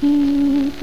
गीत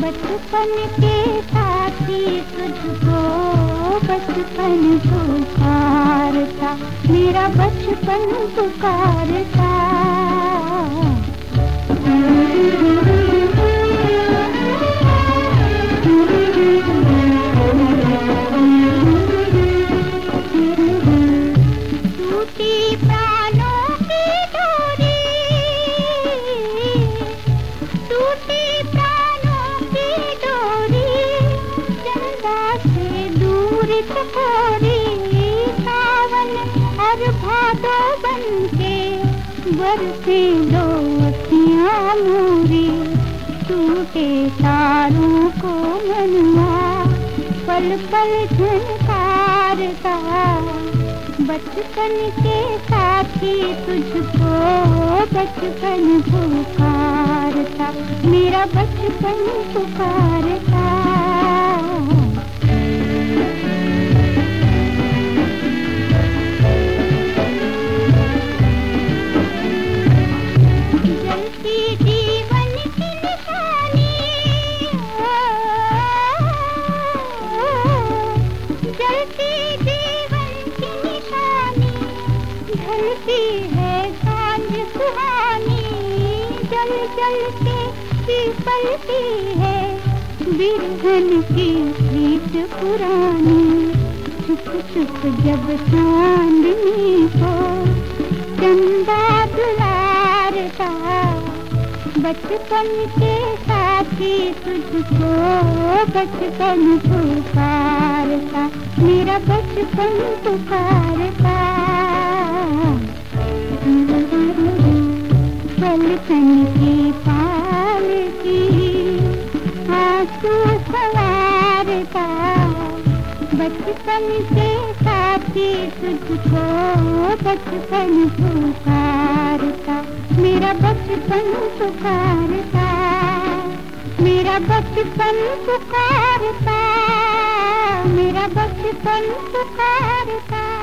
बचपन के साथी तुझको बचपन पुकारता। मेरा बचपन पुकारता। और भादो बन के बरसे दो अखियाँ मोरी। टूटे तारों को मनवा पल पल झनकारता बचपन के साथी तुझको, बचपन पुकारता मेरा बचपन पुकारता ढलती है साँझ सुहानी। जल जल के पीपलती है बिरहन की प्रीत पुरानी। चुप चुप जब चांदनी को चंदा दुलारता। बचपन के साथी तुझको, बचपन पुकारता मेरा बचपन पुकारता। पलकन की पाल की आँसू सवारता बचपन के साथी तुझको बचपन पुकारता। मेरा बचपन पुकारता। मेरा बचपन पुकारता। मेरा बचपन पुकारता।